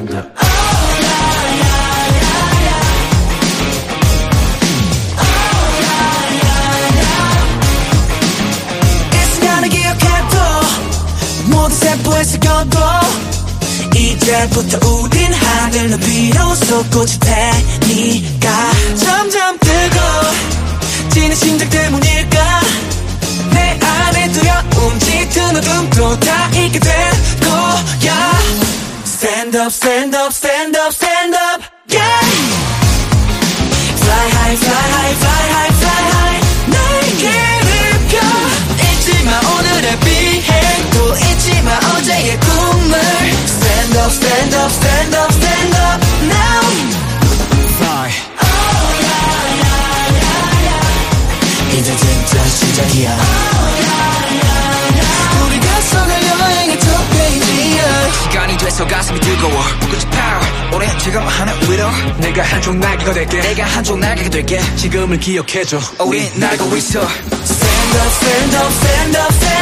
남자 세포에서 꺼도 이제부터 우린 하늘로 비로소 꽃이 되니까. 점점 뜨고 지는 심장 Stand up, stand up, stand up, stand up, yeah Fly high, fly high, fly high, fly high 날개를 펴 잊지 마 오늘의 비행도 잊지 마 어제의 꿈을 Stand up, stand up, stand up, stand up now Fly 이제 진짜 시작이야 우 돼서 가슴이 뜨거워. 불꽃이 power. 오랜 지금 하나 위로 내가 한쪽 날개가 될게. 내가 한쪽 날개가 될게. 지금을 기억해줘. 우린 날고 있어. Stand up, stand up, stand